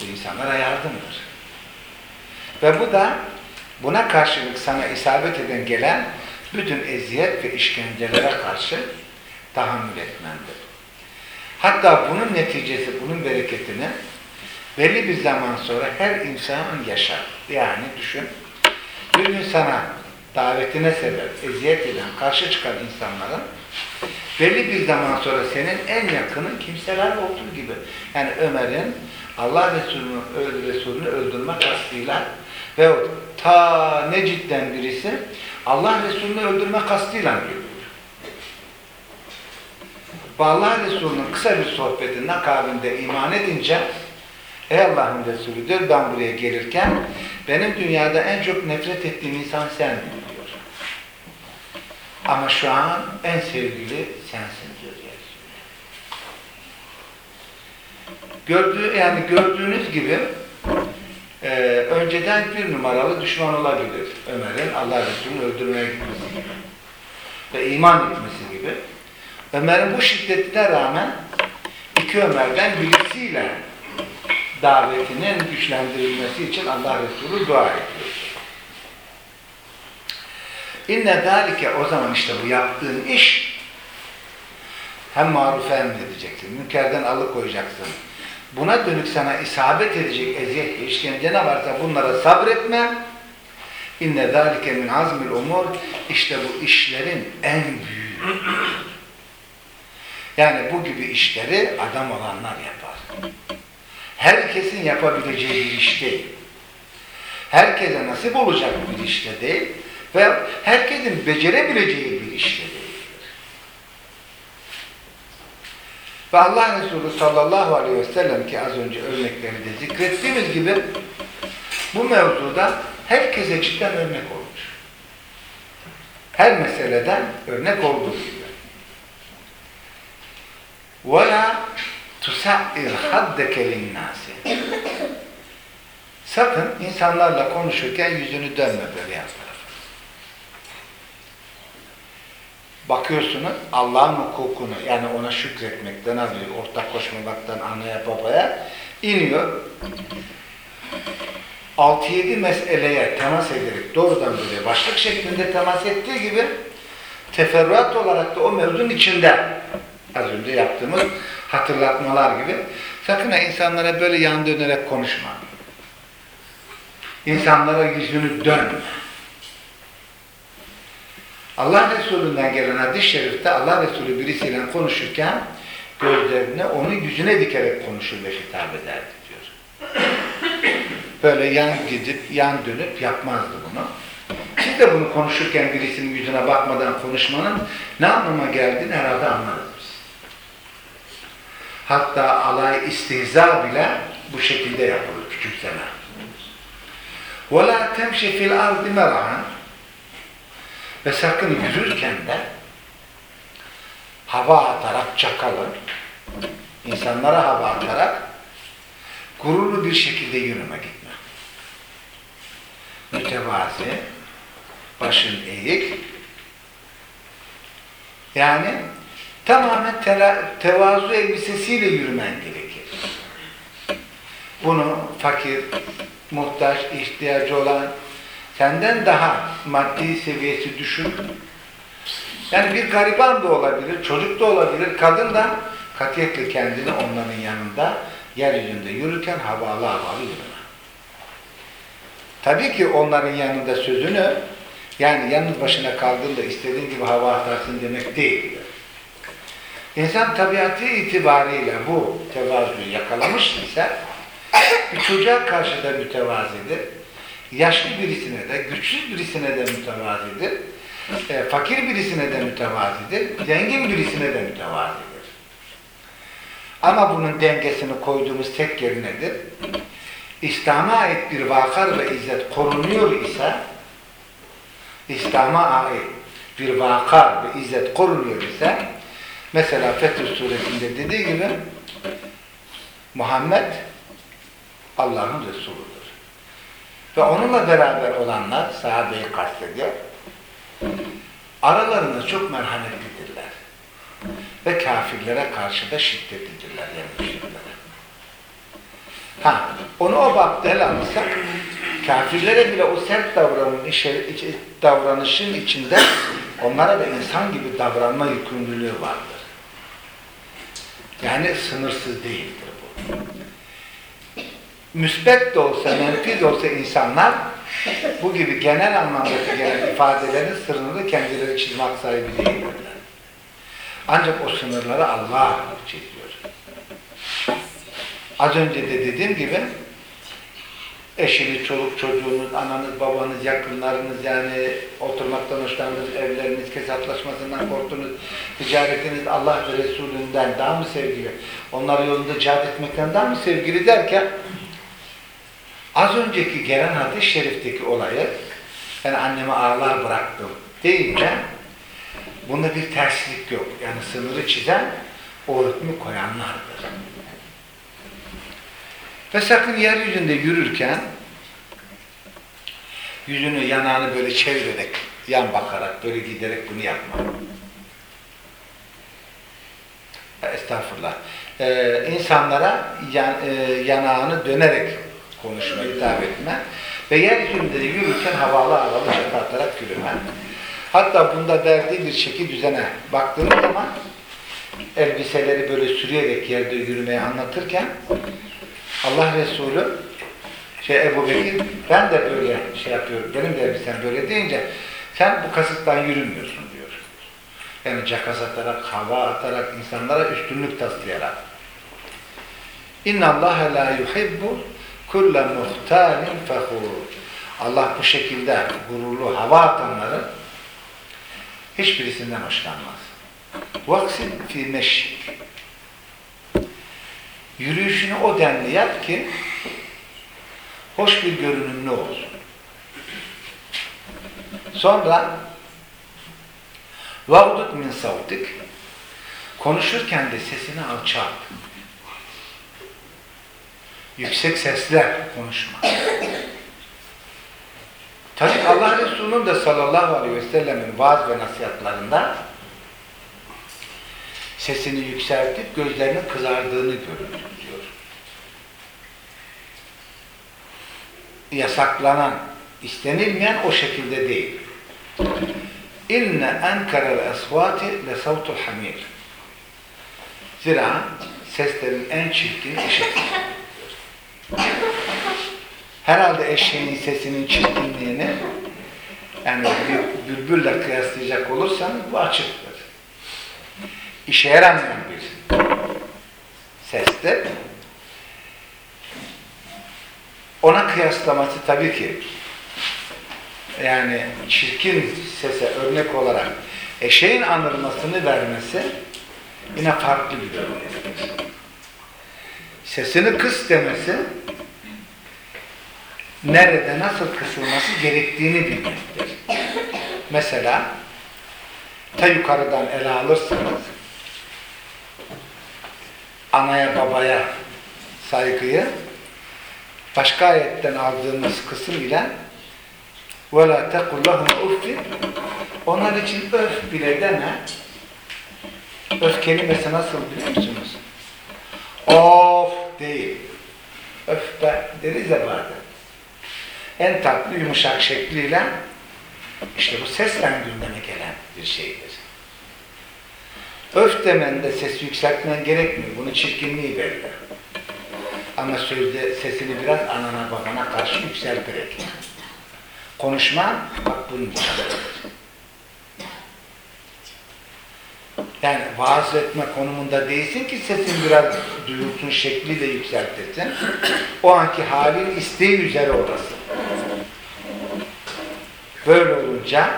bu insanlara yardımdır. Ve bu da buna karşılık sana isabet eden gelen bütün eziyet ve işkencelere karşı tahammül etmendir. Hatta bunun neticesi, bunun bereketini belli bir zaman sonra her insan yaşar. Yani düşün, bir gün sana davetine sebep, eziyet eden, karşı çıkan insanların belli bir zaman sonra senin en yakının kimseler olduğu gibi. Yani Ömer'in Allah Resulü'nü, Resulünü öldürme kastıyla ve ta ne cidden birisi Allah Resulü'nü öldürme kastıyla geliyor. Ve Allah Resulü'nün kısa bir sohbetinden kalbinde iman edince Ey Allah'ın Resulü diyor ben buraya gelirken benim dünyada en çok nefret ettiğim insan sen diyor. Ama şu an en sevgili sensin diyor. Gördüğü, yani gördüğünüz gibi e, önceden bir numaralı düşman olabilir. Ömer'in Allah Resulü'nü öldürmeye gitmesi gibi. Ve iman etmesi gibi. Ömer'in bu şiddetine rağmen iki Ömer'den birisiyle davetinin güçlendirilmesi için Allah Resulü dua ediyor. İnne dalike o zaman işte bu yaptığın iş hem marufe emredeceksin, münkerden alıkoyacaksın. Buna dönük sana isabet edecek eziyet ve işkence ne varsa bunlara sabretme. İnne zalike min azmil umur işte bu işlerin en büyüğü. Yani bu gibi işleri adam olanlar yapar. Herkesin yapabileceği bir iş değil. Herkese nasip olacak bir işte değil ve herkesin becerebileceği bir işte değil. Ve Allah Resulü sallallahu aleyhi ve sellem ki az önce örnekleri de zikrettiğimiz gibi bu mevzuda herkese cidden örnek olmuş. Her meseleden örnek olduğu gibi. وَلَا tusa'ir haddeke linnâsi. Sakın insanlarla konuşurken yüzünü dönme böyle yan Bakıyorsunuz Allah'ın hukukunu yani ona şükretmekten alıyor, ortak koşmamaktan anneye babaya iniyor. 6-7 meseleye temas ederek doğrudan böyle başlık şeklinde temas ettiği gibi teferruat olarak da o mevzunun içinde az önce yaptığımız hatırlatmalar gibi sakın insanlara böyle yan dönerek konuşma. İnsanlara yüzünü dön. Allah Resulü'nden gelen hadis-i şerifte Allah Resulü birisiyle konuşurken gözlerine onun yüzüne dikerek konuşur ve hitap ederdi diyor. Böyle yan gidip yan dönüp yapmazdı bunu. Siz de bunu konuşurken birisinin yüzüne bakmadan konuşmanın ne anlama geldiğini herhalde anlarız biz. Hatta alay istihza bile bu şekilde yapılır, küçümseme. وَلَا تَمْشِ فِي الْاَرْضِ مَرَحًا ve sakın yürürken de hava atarak çakalı, insanlara hava atarak gururlu bir şekilde yürüme gitme. Mütevazi, başın eğik, yani tamamen tevazu elbisesiyle yürümen gerekir. Bunu fakir, muhtaç, ihtiyacı olan, senden daha maddi seviyesi düşük, yani bir gariban da olabilir, çocuk da olabilir, kadın da katiyetle kendini onların yanında yeryüzünde yürürken havalı havalı yürüme. Tabii ki onların yanında sözünü yani yalnız başına kaldığında istediğin gibi hava atarsın demek değildir. İnsan tabiatı itibariyle bu tevazuyu yakalamış ise bir çocuğa karşı da mütevazidir. Yaşlı birisine de, güçsüz birisine de mütevazidir. E, fakir birisine de mütevazidir. Zengin birisine de mütevazidir. Ama bunun dengesini koyduğumuz tek yer nedir? İslam'a ait bir vakar ve izzet korunuyor ise İslam'a ait bir vakar ve izzet korunuyor ise mesela Fetih suresinde dediği gibi Muhammed Allah'ın Resuludur. Ve onunla beraber olanlar sahabeyi kastediyor. Aralarında çok merhametlidirler. Ve kafirlere karşı da şiddetlidirler yani müşriklere. Ha, onu o bapta ele alırsak kafirlere bile o sert davranışın içinde onlara da insan gibi davranma yükümlülüğü vardır. Yani sınırsız değildir bu. Müsbet de olsa, menfi de olsa insanlar bu gibi genel anlamdaki gelen ifadelerin sırrını kendileri çizmek sahibi değildirler. Ancak o sınırları Allah çiziyor. Az önce de dediğim gibi eşiniz, çoluk çocuğunuz, ananız, babanız, yakınlarınız yani oturmaktan hoşlandığınız evleriniz, kesatlaşmasından korktunuz, ticaretiniz Allah ve Resulünden daha mı sevgili, onları yolunda cihat etmekten daha mı sevgili derken az önceki gelen hadis-i şerifteki olayı yani anneme ağlar bıraktım deyince bunda bir terslik yok. Yani sınırı çizen o hükmü koyanlardır. Ve sakın yeryüzünde yürürken yüzünü yanağını böyle çevirerek, yan bakarak, böyle giderek bunu yapma. Estağfurullah. Ee, insanlara yan, e, yanağını dönerek konuşma, hitap etme ve yeryüzünde de yürürken havalı havalı çatartarak yürüme. Hatta bunda verdiği bir şekil düzene baktığınız zaman elbiseleri böyle sürüyerek yerde yürümeyi anlatırken Allah Resulü şey Ebu Bekir ben de böyle şey yapıyorum benim de elbisem böyle deyince sen bu kasıttan yürümüyorsun diyor. Yani cakas atarak, hava atarak, insanlara üstünlük taslayarak. İnna Allah la yuhibbu kulle muhtalin fehur. Allah bu şekilde gururlu hava atanların hiçbirisinden hoşlanmaz. Vaksin fi meşrik. Yürüyüşünü o denli yap ki hoş bir görünümlü olsun. Sonra vavdut min savtik konuşurken de sesini alçalt. Yüksek sesle konuşma. Tabi Allah Resulü'nün de sallallahu aleyhi ve sellemin vaaz ve nasihatlarında sesini yükseltip gözlerinin kızardığını görürdüm diyor. Yasaklanan, istenilmeyen o şekilde değil. İnne enkerel esvati le savtul hamir. Zira seslerin en çirkin eşek. Herhalde eşeğin sesinin çirkinliğini yani bir bülbülle kıyaslayacak olursanız bu açıktır. İşe yaramayan bir sestir. Ona kıyaslaması tabii ki yani çirkin sese örnek olarak eşeğin anılmasını vermesi yine farklı bir durum Sesini kıs demesi nerede nasıl kısılması gerektiğini bilmektir. Mesela ta yukarıdan ele alırsanız anaya babaya saygıyı başka ayetten aldığımız kısım ile وَلَا تَقُلْ لَهُمْ اُفِّ Onlar için öf bile deme. Öf kelimesi nasıl biliyor musunuz? Of değil. Öf de deriz ya bazen. En tatlı yumuşak şekliyle işte bu sesle gündeme gelen bir şeydir. Öf demende ses yükseltmen gerekmiyor. Bunun çirkinliği belli. Ama sözde sesini biraz anana babana karşı yükselterek. Konuşma bak bunun içindedir. Yani vaaz etme konumunda değilsin ki sesin biraz duyulsun, şekli de yükseltirsin. O anki halin isteği üzere orası. Böyle olunca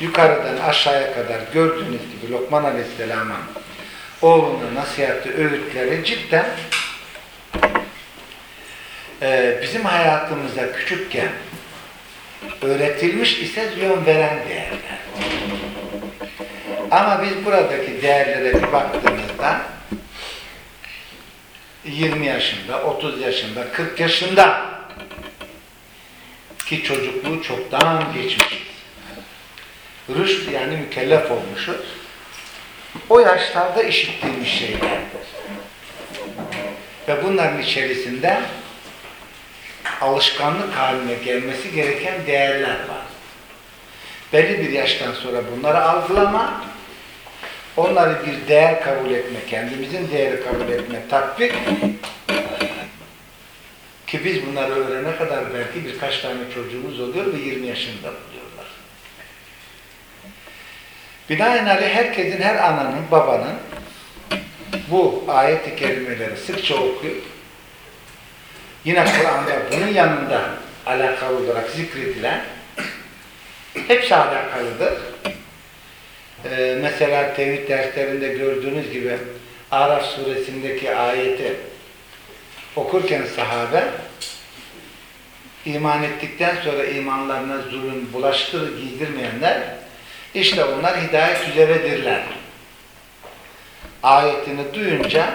yukarıdan aşağıya kadar gördüğünüz gibi Lokman Aleyhisselam'ın oğluna nasihatı, öğütleri cidden e, bizim hayatımızda küçükken öğretilmiş ise yön veren değerler. Ama biz buradaki değerlere bir baktığımızda 20 yaşında, 30 yaşında, 40 yaşında ki çocukluğu çoktan geçmiş. Rüşt yani mükellef olmuşuz. O yaşlarda işittiğimiz şeylerdir. Ve bunların içerisinde alışkanlık haline gelmesi gereken değerler var. Belli bir yaştan sonra bunları algılama, onları bir değer kabul etme, kendimizin değeri kabul etme, tatbik ki biz bunları öğrene kadar belki birkaç tane çocuğumuz oluyor ve 20 yaşında buluyorlar. Binaenaleyh herkesin, her ananın, babanın bu ayet-i kerimeleri sıkça okuyup yine Kur'an'da bunun yanında alakalı olarak zikredilen hepsi alakalıdır. Ee, mesela tevhid derslerinde gördüğünüz gibi Araf suresindeki ayeti okurken sahabe iman ettikten sonra imanlarına zulüm bulaştır giydirmeyenler işte onlar hidayet üzeredirler. Ayetini duyunca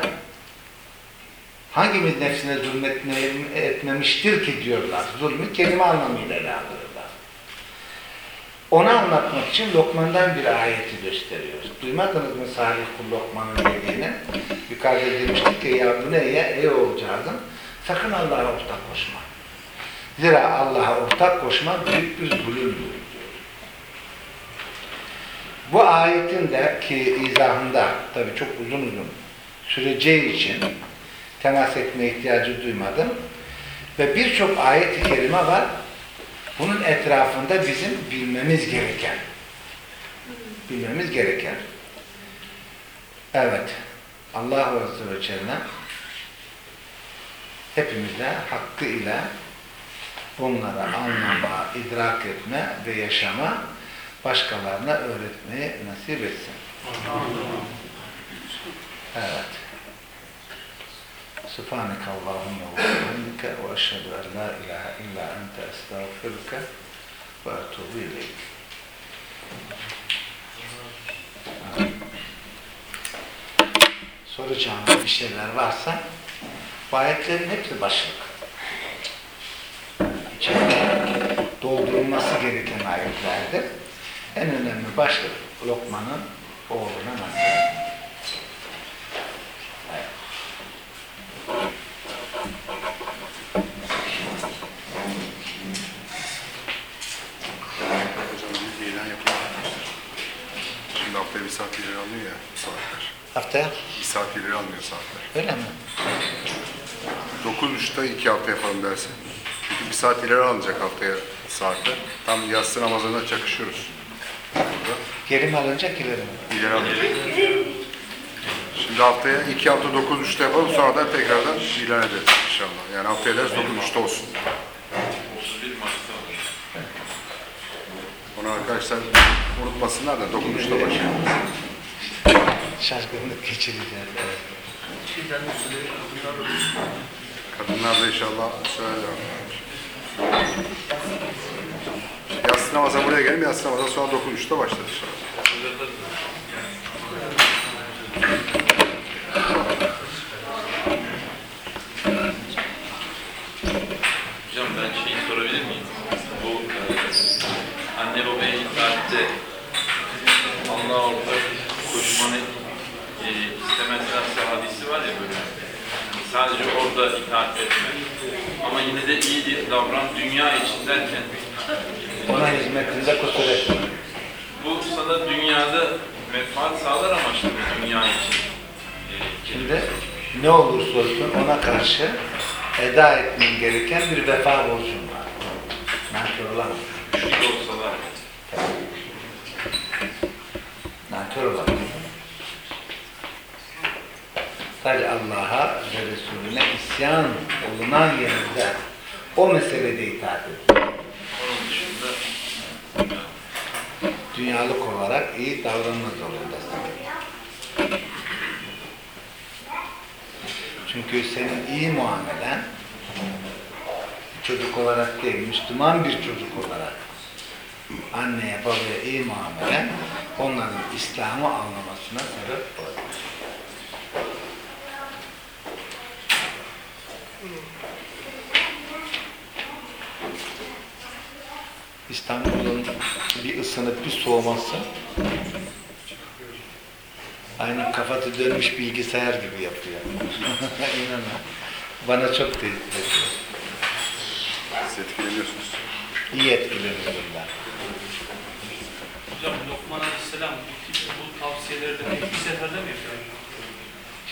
hangimiz nefsine zulmetmemiştir ki diyorlar. Zulmü kelime anlamıyla ele Onu anlatmak için Lokman'dan bir ayeti gösteriyoruz. Duymadınız mı Salih Kul Lokman'ın dediğini? Yukarıda demiştik ki ya bu neye? Ey oğulcağızım sakın Allah'a ortak koşma. Zira Allah'a ortak koşma büyük bir zulümdür. Bu ayetin de ki izahında tabi çok uzun uzun süreceği için temas etme ihtiyacı duymadım. Ve birçok ayet-i kerime var. Bunun etrafında bizim bilmemiz gereken. Bilmemiz gereken. Evet. Allah Azze ve Celle hepimize hakkıyla bunları anlama, idrak etme ve yaşama başkalarına öğretmeyi nasip etsin. Evet. Bihamdike ve eşhedü en la ilahe illa ente estağfirüke ve etubu ileyk. Soracağınız bir şeyler varsa Bu ayetlerin hepsi başlık. İçeride doldurulması gereken ayetlerdir. En önemli başlık Lokman'ın oğluna nasihat. Evet. Hocam bir ilan yapalım. Şimdi haftaya bir saat ileri almıyor ya saatler. Haftaya Bir saat ileri almıyor saatler. öyle mi? 9.30'da iki hafta yapalım derse. Çünkü bir saat ileri alınacak haftaya saatler. Tam yatsı namazına çakışıyoruz. Burada. Geri mi alınacak ileri mi? İleri alınacak. Şimdi haftaya iki hafta 9.30'da yapalım sonradan tekrardan ilan ederiz inşallah. Yani haftaya ders 9.30'da olsun. 31 Mart'ta olur. Onu arkadaşlar unutmasınlar da 9.30'da başlayalım. Şaşkınlık geçireceğiz. Kadınlar da inşallah söyler. Yatsı namaza buraya gelin, yatsı namaza sonra 9.30'da başlar inşallah. Hocam ben şeyi sorabilir miyim? Bu e, anne babaya itaatte Allah'a ortak koşmanı e, istemezlerse hadisi var ya böyle. Yani sadece orada itaat etme. Ama yine de iyi bir davran dünya için derken Ona hizmetinde kusur etme. bu sana dünyada menfaat sağlar amaçlı bir dünya için. E, Şimdi ne olursa olsun ona karşı eda etmen gereken bir vefa borcun var. Nankör olamaz. Olamaz. Sadece Allah'a ve Resulüne isyan olunan yerde o meselede itaat et. Onun dışında Dünyalık olarak iyi davranma zorundasın. Çünkü senin iyi muamelen çocuk olarak değil, Müslüman bir çocuk olarak anneye babaya iyi muamelen onların İslam'ı anlamasına sebep olur. İstanbul'un bir ısınıp bir soğuması aynı kafatı dönmüş bilgisayar gibi yapıyor. İnanın. Bana çok tesir ediyor. Siz etkileniyorsunuz. İyi etkileniyorum ben. Aleyhisselam bu bu tavsiyeleri de tek bir seferde mi yapıyor?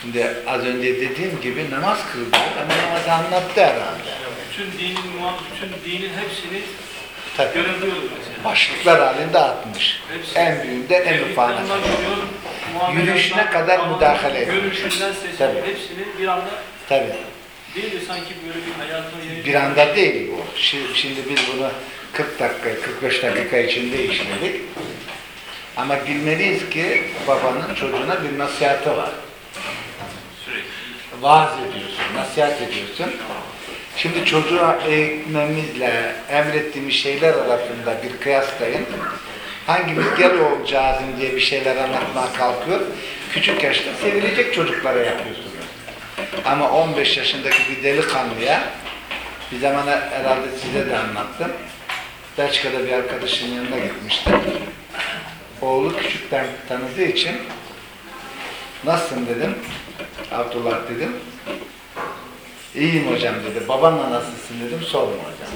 Şimdi az önce dediğim gibi namaz kıldı ama namazı anlattı herhalde. Bütün dinin bütün dinin hepsini Tabii. görebiliyoruz mesela. Başlıklar halinde atmış. Hepsi. En büyüğünde en ufağına. Yürüyüşüne kadar müdahale etmiş. Görüşünden sesine hepsini bir anda Tabii. değil mi sanki böyle bir hayatına yeni Bir anda değil bu. Şi- Şimdi biz bunu 40 dakika, 45 dakika içinde işledik. Ama bilmeliyiz ki babanın çocuğuna bir nasihatı var. Vaaz ediyorsun, nasihat ediyorsun. Şimdi çocuğa eğitmemizle emrettiğimiz şeyler arasında bir kıyaslayın. Hangimiz gel oğul cazim diye bir şeyler anlatmaya kalkıyor. Küçük yaşta sevilecek çocuklara yapıyorsunuz. Ama 15 yaşındaki bir delikanlıya bir zaman herhalde size de anlattım. Belçika'da bir arkadaşın yanına gitmiştim. Oğlu küçükten tanıdığı için nasılsın dedim. Abdullah dedim. İyiyim hocam dedi. Babanla nasılsın dedim. Sorma hocam.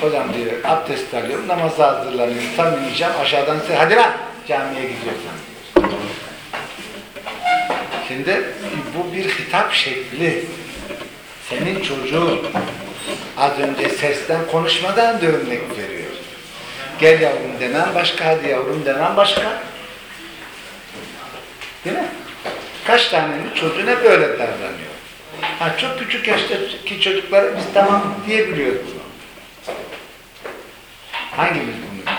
Hocam diyor abdest alıyorum, namaza hazırlanıyorum. Tam ineceğim aşağıdan size hadi lan camiye gidiyorsan diyor. Şimdi bu bir hitap şekli. Senin çocuğun az önce sesten konuşmadan veriyor. Gel yavrum demen başka, hadi yavrum demen başka. Değil mi? Kaç tanenin çocuğuna böyle davranıyor. Ha, çok küçük yaştaki çocuklara biz tamam diyebiliyoruz bunu. Hangimiz bunu?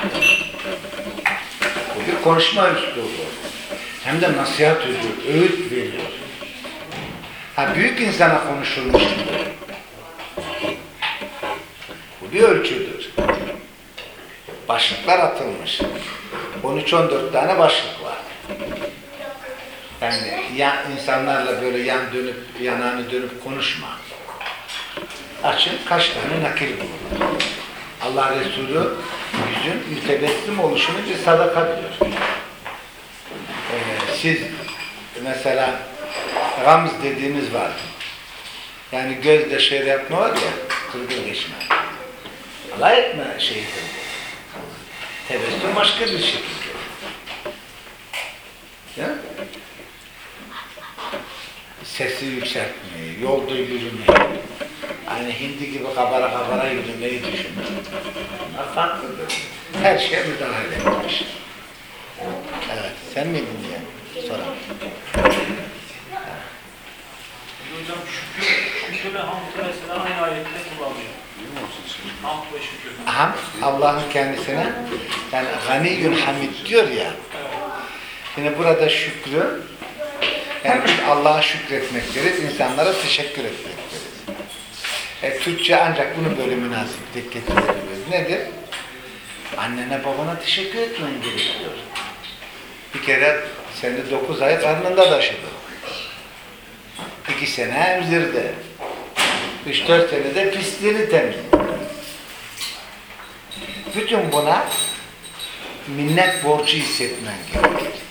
Bu bir konuşma üslubu. Hem de nasihat ediyor, öğüt veriyor. Ha büyük insana konuşulmuş. Bu bir ölçüdür. Başlıklar atılmış. 13-14 tane başlık var. Yani ya, insanlarla böyle yan dönüp, yanağını dönüp konuşma. Açın kaç tane nakil bulun. Allah Resulü yüzün mütebessim oluşunu bir sadaka diyor. Ee, siz mesela ramz dediğimiz var. Yani gözle şöyle yapma var ya, kırgın geçme. Alay etme şeyi. Tebessüm başka bir şekilde. Ya? Sesi yükseltmeyi, yolda yürümeyi, hani hindi gibi kabara kabara yürümeyi düşünün. Bunlar farklıdır. Her şeye müdahale etmiş. Evet, sen miydin diye soran. Hocam şükür, şükür ve hamd mesela aynı ayette kullanılıyor. Ham, Allah'ın kendisine yani ganiyyün hamid diyor ya. Yine burada şükrü yani Allah'a şükretmek deriz, insanlara teşekkür etmek deriz. E, Türkçe ancak bunu böyle münasip getirebiliyoruz. Nedir? Annene babana teşekkür etmen gerekiyor. Bir kere seni dokuz ay karnında taşıdı. İki sene emzirdi. Üç dört sene de pisliğini temizledi. Bütün buna minnet borcu hissetmen gerekir.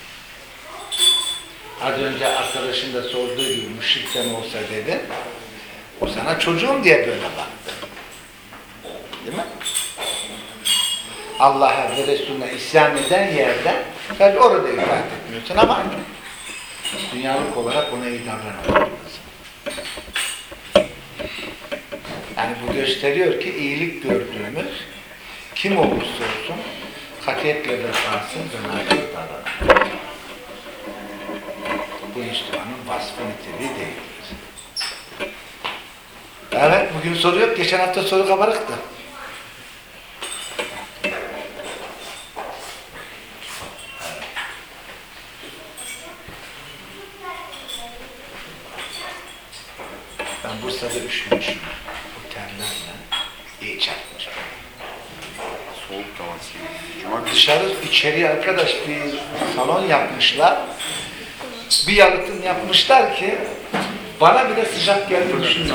Az önce arkadaşın da sorduğu gibi müşrikten olsa dedi, o sana çocuğum diye böyle baktı. Değil mi? Allah'a ve Resulüne isyan eden yerde sen orada itaat etmiyorsun ama dünyalık olarak ona iyi davranamıyorsun. Yani bu gösteriyor ki iyilik gördüğümüz kim olursa olsun katiyetle vefasın ve naçar davranır. Bu Müslümanın vasfı niteliği değildir. Evet, bugün soru yok. Geçen hafta soru kabarıktı. Ben Bursa'da üşümüşüm. Cumartesi Dışarı içeriye arkadaş bir salon yapmışlar. Bir yalıtım yapmışlar ki bana bile sıcak geldi düşünün.